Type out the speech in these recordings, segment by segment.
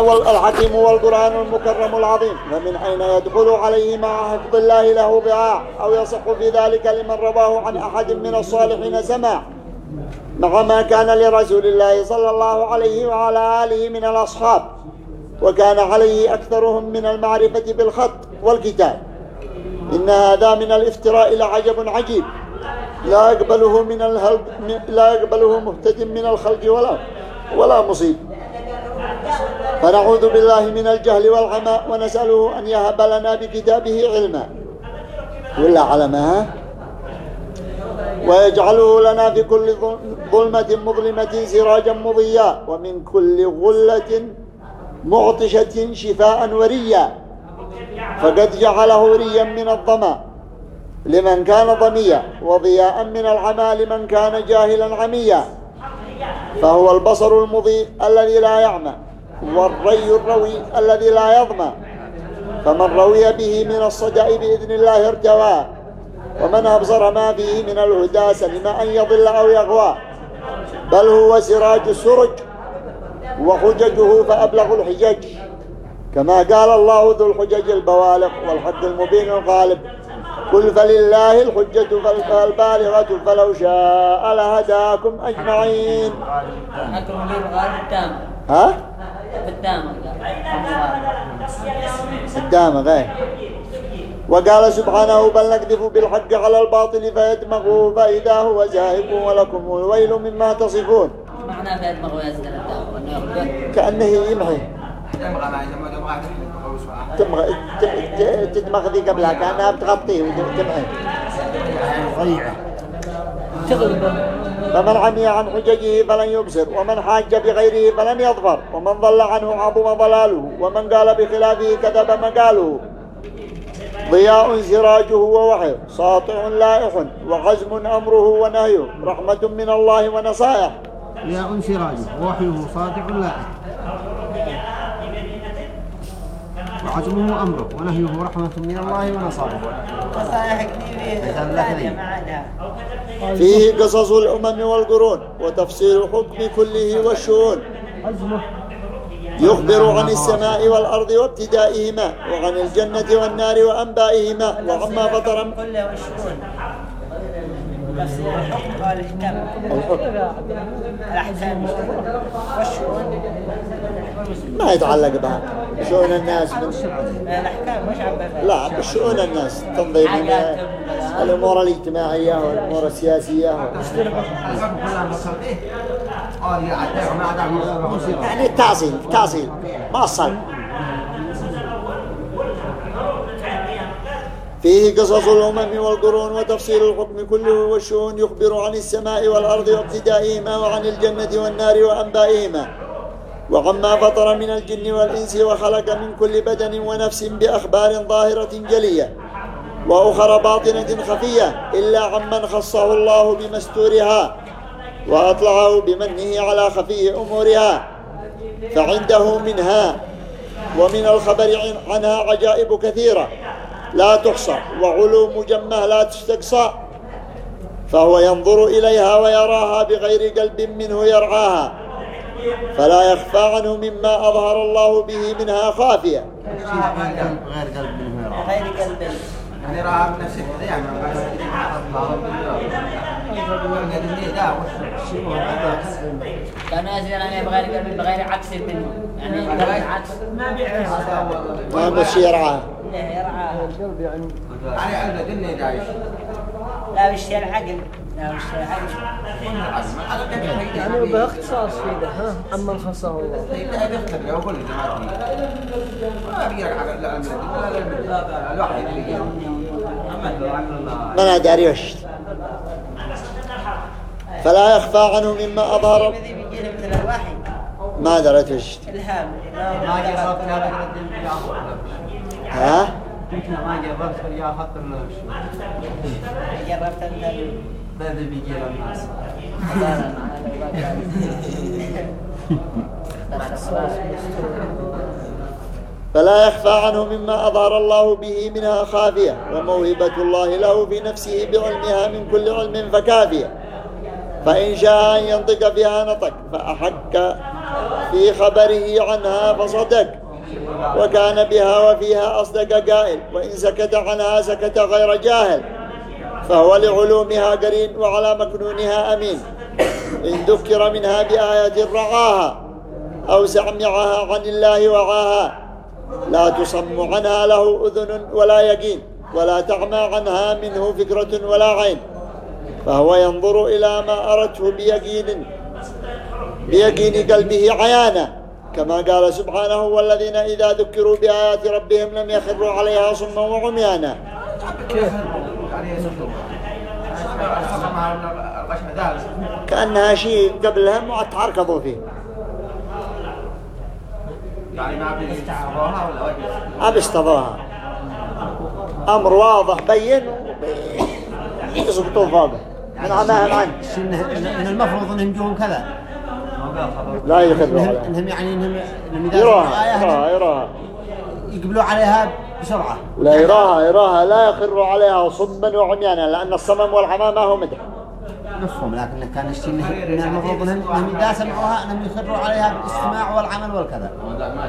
الحكيم والقرآن المكرم العظيم. فمن أين يدخل عليه مع حفظ الله له ضعاع أو يصح في ذلك لمن رواه عن أحد من الصالحين سماع. مع ما كان لرسول الله صلى الله عليه وعلى آله من الأصحاب. وكان عليه أكثرهم من المعرفة بالخط والكتاب. إن هذا من الافتراء لعجب عجيب. لا يقبله من الهلب لا يقبله مهتد من الخلق ولا ولا مصيب. فنعوذ بالله من الجهل والعمى ونسأله أن يهب لنا بكتابه علما. ولا علما ويجعله لنا في كل ظلمة مظلمة سراجا مضيا ومن كل غلة معطشة شفاء وريا. فقد جعله ريا من الظما لمن كان ضميا وضياء من العمى لمن كان جاهلا عميا فهو البصر المضيء الذي لا يعمى والري الروي الذي لا يظمى فمن روي به من الصداء بإذن الله ارتوى ومن أبصر ما فيه من الهدى سلم أن يضل أو يغوى. بل هو سراج السرج وحججه فأبلغ الحجج. كما قال الله ذو الحجج البوالغ والحق المبين الغالب. قل فلله الحجة فالبالغة فلو شاء لهداكم أجمعين. ها؟ الدامغ إيه وقال سبحانه بل نكذف بالحق على الباطل فيدمغه فإذا هو زاهق ولكم الويل مما تصفون. معنى فيدمغه يزدل كأنه يمحي. تمغ... تدمغ ذي قبلها كأنها بتغطيه وتمحي فمن عمي عن حججه فلن يبصر ومن حاج بغيره فلن يظفر ومن ضل عنه عظم ضلاله ومن قال بخلافه كذب مقاله ضياء سراجه ووحي ساطع لائح وعزم أمره ونهيه رحمة من الله ونصائح ضياء سراجه ووحيه ساطع لائح وعزمه أمره ونهيه رحمة من الله نصائح كثيرة فيه قصص الأمم والقرون وتفصيل حكم كله والشؤون. يخبر عن السماء والأرض وابتدائهما وعن الجنة والنار وأنبائهما وعما فطر كله والشؤون تفسير الحكم والإحكام الأحكام والشؤون ما يتعلق بها. شؤون الناس من الأحكام مش لا بشؤون الناس تنظيم الأمور الاجتماعية والأمور السياسية. يعني التعصيل تعصيل ما الصل فيه قصص الأمم والقرون وتفصيل الحكم كله والشؤون يخبر عن السماء والأرض وابتدائهما وعن الجنة والنار وأنبائهما. وعما فطر من الجن والإنس وخلق من كل بدن ونفس بأخبار ظاهرة جلية وأخرى باطنة خفية إلا عمن خصه الله بمستورها وأطلعه بمنه على خفي أمورها فعنده منها ومن الخبر عنها عجائب كثيرة. لا تحصى وعلوم مجمه لا تستقصى. فهو ينظر إليها ويراها بغير قلب منه يرعاها فلا يخفى عنه مما أظهر الله به منها خافية. غير قلب منه غير قلب يعني راها بنفسك يعني كان يزيد أن بغير بغير عكس منه يعني عكس. ما بيعكس ما بس يرعاها يرعى علي على دايش لا بالشيء العقل لا العقل يعني باختصاص كده ها عمن خصه الله ما لا داري وش فلا يخفى عنه مما أظهر ما درت وش الهام ما ها؟ ما جربت جربت بيجي فلا يخفى عنه مما أظهر الله به منها خافية وموهبة الله له في نفسه بعلمها من كل علم فكافية. فإن شاء أن ينطق بها نطق فأحك في خبره عنها فصدق. وكان بها وفيها أصدق قائل وإن سكت عنها سكت غير جاهل فهو لعلومها قرين وعلى مكنونها أمين. إن ذكر منها بآيات رعاها أو سمعها عن الله وعاها لا تصم عنها له أذن ولا يقين ولا تعمى عنها منه فكرة ولا عين. فهو ينظر إلى ما أردته بيقين بيقين قلبه عيانا كما قال سبحانه والذين إذا ذكروا بآيات ربهم لم يخروا عليها صما وعميانا. كأنها شيء قبلها ما تعركضوا فيه. يعني ما بيستعروها ولا ما أمر واضح بين يسقطوا فوقه من عماهم إنه- إن المفروض إنهم يجون كذا. لا انهم عليها انهم يعني انهم اذا يراها يراها يراها. يقبلوا عليها بسرعة. لا يراها يراها. لا يخر عليها صما وعميانا لأن الصمم والعمى ما هو مدح. مفهوم لكن كان إنه إن المفروض انهم اذا سمعوها إنهم يخروا عليها بالإستماع والعمل والكذا.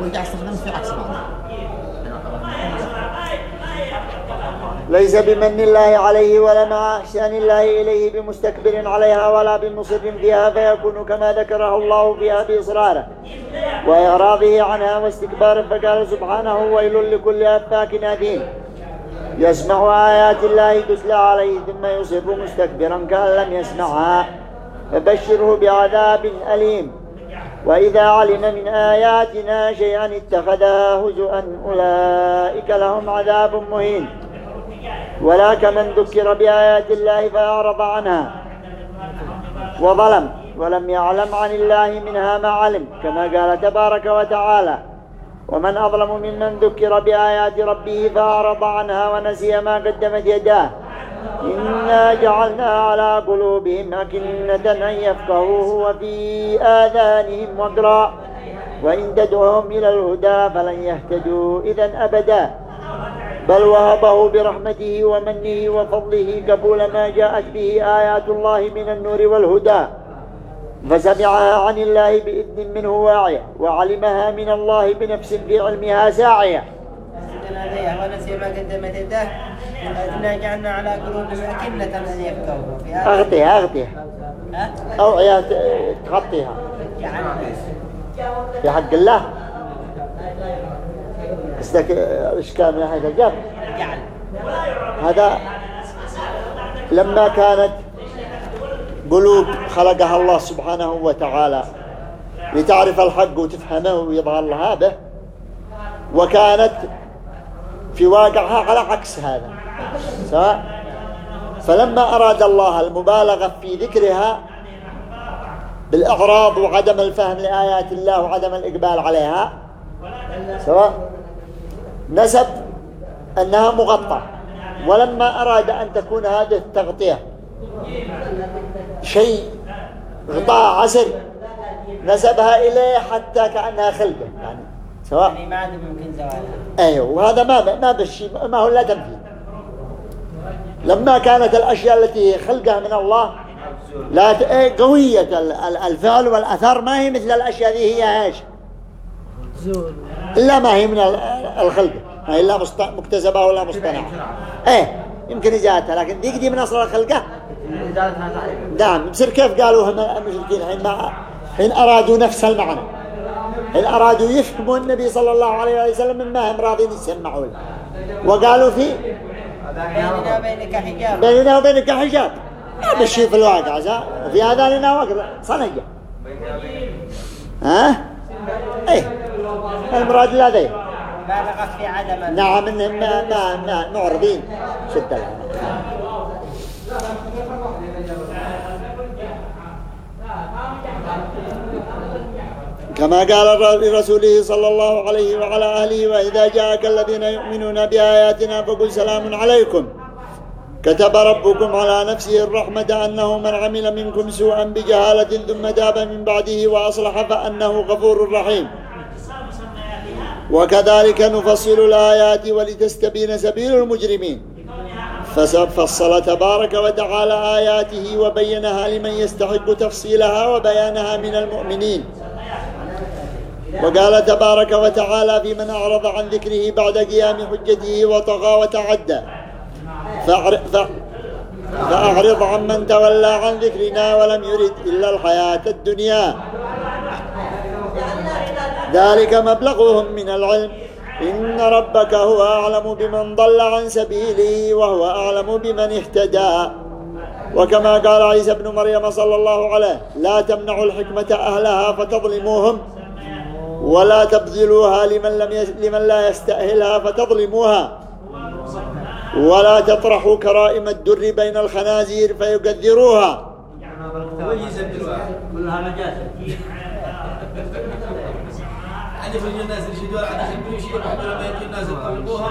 ويرجع يستخدم في عكس معنى ليس بمن الله عليه ولا مع إحسان الله إليه بمستكبر عليها ولا بمصر فيها فيكون كما ذكره الله فيها بإصراره وإعراضه عنها واستكبار فقال سبحانه ويل لكل أفاك أثيم يسمع آيات الله تتلى عليه ثم يصر مستكبرا كأن لم يسمعها. فبشره بعذاب أليم. وإذا علم من آياتنا شيئا اتخذها هزؤا أولئك لهم عذاب مهين. ولا كمن ذكر بآيات الله فأعرض عنها وظلم ولم يعلم عن الله منها ما علم كما قال تبارك وتعالى ومن أظلم ممن ذكر بآيات ربه فأعرض عنها ونسي ما قدمت يداه. إنا جعلنا على قلوبهم أكنة أن يفقهوه وفي آذانهم وقرا. وإن تدعوهم إلى الهدى فلن يهتدوا إذا أبدا. بل وهبه برحمته ومنه وفضله قبول ما جاءت به آيات الله من النور والهدى. فسمعها عن الله بإذن منه واعية وعلمها من الله بنفس في علمها ساعية. عليها ونسي ما قدمت يده إنا جعلنا على قلوبهم أكنة أن يفقهوا في هذا أغطيها أغطيها ها؟ أوعية تغطيها. جعلنا في حق الله. قصدك الإشكال من حيث الجر جعل هذا لما كانت قلوب خلقها الله سبحانه وتعالى لتعرف الحق وتفهمه ويظهر لها به وكانت في واقعها على عكس هذا. سواء فلما أراد الله المبالغة في ذكرها بالإعراض وعدم الفهم لآيات الله وعدم الإقبال عليها سواء نسب أنها مغطى. ولما أراد أن تكون هذه التغطية شيء غطاء عسر نسبها إليه حتى كأنها خلقه يعني سواء يعني ما عاد ممكن زوالها. أيوه وهذا ما ما بالشيء ما هو لا تنفيذ لما كانت الأشياء التي خلقها من الله لا إيه ال- الفعل والاثر ما هي مثل الأشياء ذي هي إيش؟ زول. إلا ما هي من ال- الخلق. ما هي الا مست- مكتسبة ولا مصطنعة. إيه يمكن اجاتها لكن ديك دي من أصل الخلقة؟ نعم. بصير كيف قالوا هم المشركين؟ حين ما حين أرادوا نفس المعنى. حين أرادوا يفهموا النبي صلى الله عليه وسلم مما هم راضين يسمعوا له وقالوا في؟ بيننا وبينك حجاب. بيننا وبينك حجاب ما بالشيء في الواقع زا. وفي آذاننا وقر صنية ها؟ المراد لا ذي بالغت في عدم نعم انهم ما ما ما معرضين. شد لها كما قال لرسوله صلى الله عليه وعلى آله وإذا جاءك الذين يؤمنون بآياتنا فقل سلام عليكم. كتب ربكم على نفسه الرحمة أنه من عمل منكم سوءا بجهالة ثم تاب من بعده وأصلح فأنه غفور رحيم. وكذلك نفصل الآيات ولتستبين سبيل المجرمين. فصل تبارك وتعالى آياته وبينها لمن يستحق تفصيلها وبيانها من المؤمنين. وقال تبارك وتعالى في من أعرض عن ذكره بعد قيام حجته وطغى وتعدى. فأعرض عمن تولى عن ذكرنا ولم يرد إلا الحياة الدنيا. ذلك مبلغهم من العلم. إن ربك هو أعلم بمن ضل عن سبيله وهو أعلم بمن اهتدى. وكما قال عيسى بن مريم صلى الله عليه لا تمنعوا الحكمة أهلها فتظلموهم ولا تبذلوها لمن, لم يس... لمن لا يستأهلها فتظلموها. ولا تطرحوا كرائم الدر بين الخنازير فيقدروها في الناس يشدوا عندي يشدوا شيء لما يجي الناس يطلبوها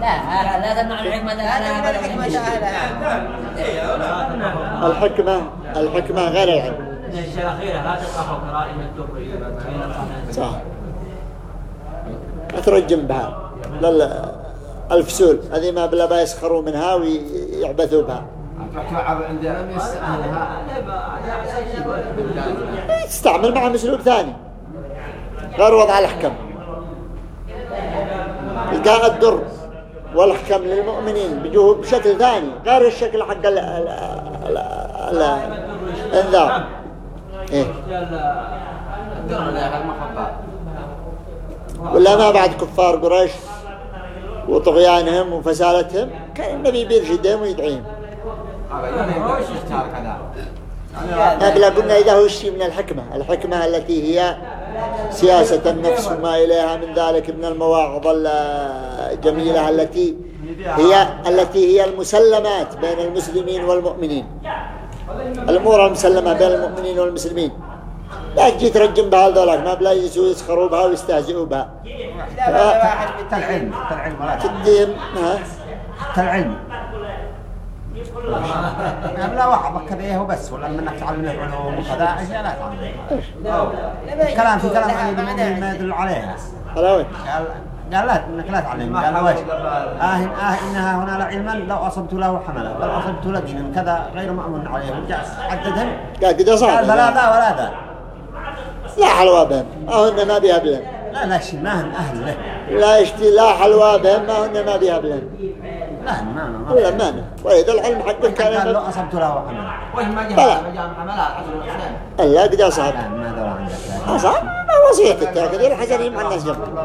لا لا تمنع الحكمة هذا الحكمة إيه لا الحكمة الحكمة غير العلم الشيء الأخيرة لا تطرحوا كرائم الدر صح أترجم بها لل... الفسول هذه ما بلا با يسخروا منها ويعبثوا بها عند يستأهلها تستعمل مع مسلوب ثاني غير وضع الأحكام. إلقاء الدر والأحكام للمؤمنين بشكل ثاني غير الشكل حق ال- ال- ال- ال- الإنذار. إيه. ولا ما بعد كفار قريش وطغيانهم وفسالتهم كان النبي بيرشدهم ويدعيهم. بلا قلنا إذا هو الشيء من الحكمة. الحكمة التي هي سياسة النفس وما إليها من ذلك من المواعظ الجميلة التي هي التي هي المسلمات بين المسلمين والمؤمنين. الأمور المسلمة بين المؤمنين والمسلمين. لا تجي ترجم بها ذولاك ما بلا يجلسوا يسخروا بها ويستهزئوا بها. لا واحد ولا تديم ها؟ العلم يعني لا وعظك به وبس ولا منك تعلم العلوم وكذا اشياء لا تعلم كلام في كلام عن المؤمن ما يدل عليها حلاوة. قال قال لا إنك لا تعلم. قال وش؟ آه, آه إنها هنا لعلما لو أصبت له حملا بل أصبت لدينا كذا غير مأمون عليه. ورجع عددهم قال كده قال صعب فلا ذا ولا ذا لا حلوى بهم. ما هن ما بيها بلن لا لا شيء ما هم أهل. له لا يشتي لا حلوى بهم. ما هن ما بيها بلن لا ما ما ولا ما. وإذا العلم حق قال كان لو اصبت له حملا وش ما بلى. جاء ما جاء محملها عشر الاسلام الله قد صعب لا ما ذا عندك صعب ما وصية التاكد الحجري مع الناس جنب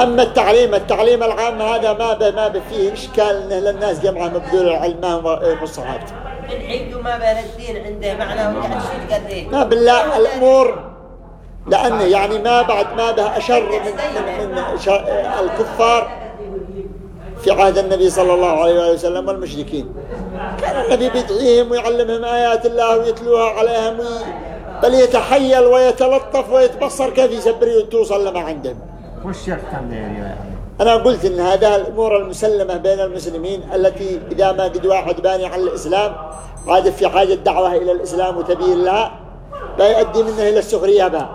أما التعليم التعليم العام هذا ما ب ما ب فيه إشكال إنه للناس جمعة مبذول العلم ما صحابته الحج ما بين الدين عنده معنى وقاعد شيء قديه ما بالله الأمور لأنه يعني ما بعد ما به أشر من, من, من الكفار في عهد النبي صلى الله عليه وسلم والمشركين. كان النبي بيدعيهم ويعلمهم آيات الله ويتلوها عليهم وي... بل يتحيل ويتلطف ويتبصر كيف يسبر توصل لما عندهم. وش يعني أنا قلت إن هذا الأمور المسلمة بين المسلمين التي إذا ما قد واحد باني على الإسلام عاد في حاجة دعوة إلى الإسلام وتبيين لها لا يؤدي منه إلى السخرية بها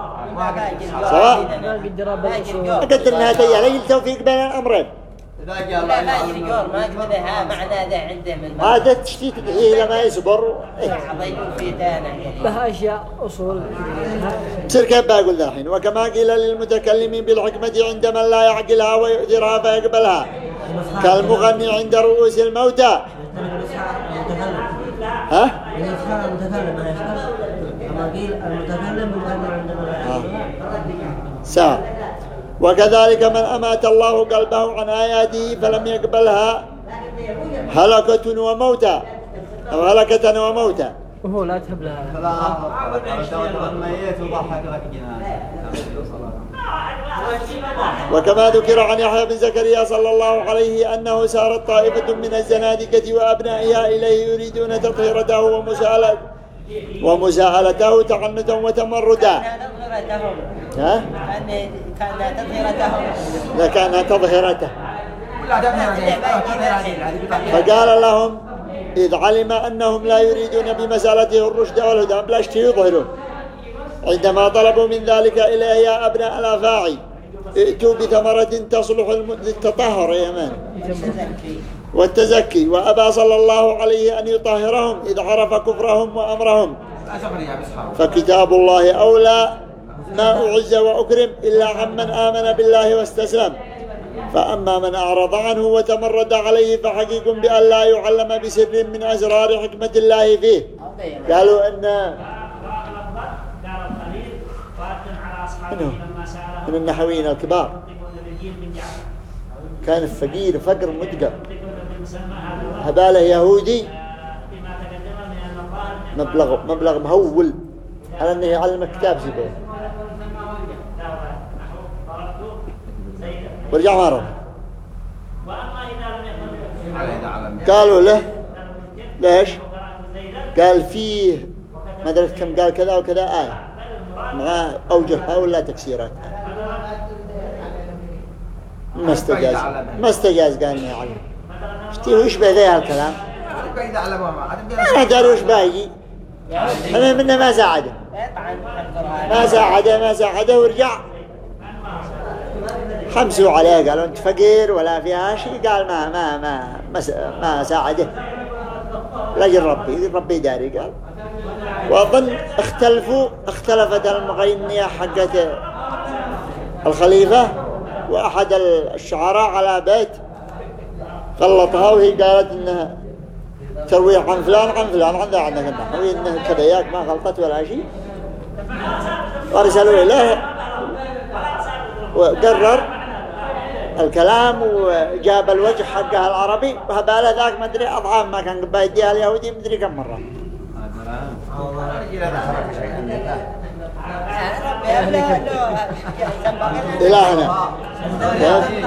سواء؟ ما قدر ما ربنا يجري أقد أنها تيا لا التوفيق بين الأمرين. لا ما قول ما قدرها معنى ذا عنده من هذا تشتيت تدعيه لما يصبر إيه. في دانه لها أشياء أصول. تصير كيف بقول ذا الحين. وكما قيل للمتكلمين بالحكمة عند من لا يعقلها ويؤثرها فيقبلها. كالمغني عند رؤوس الموتى. ها؟ المتكلم ما يشتغل أما قيل المتكلم. مغني عندما ساعة وكذلك من أمات الله قلبه عن آياته فلم يقبلها هلكة وموتى. أو هلكة وموتى. وهو لا تهب لها. وكما ذكر عن يحيى بن زكريا صلى الله عليه أنه سارت طائفة من الزنادقة وأبنائها إليه يريدون تطهيرته ومساءلة ومساءلته تعنتا وتمردا. ها؟ كان كان تظهرتهم لكانها تظهرته فقال لهم إذ علم أنهم لا يريدون بمسالته الرشد والهدى بلا اشتي يظهروا عندما طلبوا من ذلك إليه يا أبناء الأفاعي ائتوا بثمرة تصلح للتطهر يا مان والتزكي. وأبى صلى الله عليه أن يطهرهم إذ عرف كفرهم وأمرهم. فكتاب الله أولى ما أعز وأكرم إلا عمن آمن بالله واستسلم. فأما من أعرض عنه وتمرد عليه فحقيق بأن لا يعلم بسر من أسرار حكمة الله فيه. قالوا أن من النحويين الكبار. كان فقير فقر مدقر. هباله يهودي. مبلغ مبلغ مهول. على إنه يعلم كتاب زبير ورجع رضى قالوا له ليش؟ قال فيه ما ادري كم قال كذا وكذا. آية مع أوجهها ولا تفسيرات ما استجاز. ما استجاز قال يعلم. اشتي وش بذي هالكلام ما ادري وش باقي أنا منه ما ساعده ما ساعده ما ساعده ورجع. حمسوا عليه قالوا أنت فقير ولا فيها شيء؟ قال ما ما ما ما, ساعده لجل ربي ربي داري قال. وأظن اختلفوا اختلفت المغنية حقت الخليفة وأحد الشعراء على بيت غلطها وهي قالت إنها ترويح عن فلان عن فلان عن ذا عندك النحوي انه كذا ما غلطت ولا شيء. وارسلوا إليه. وقرر الكلام وجاب الوجه حقها العربي. وهباله ذاك ما أدري اضعاف ما كان قبل يديها اليهودي ما أدري كم مرة. إلى هنا كيف؟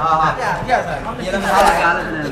آه يا سلام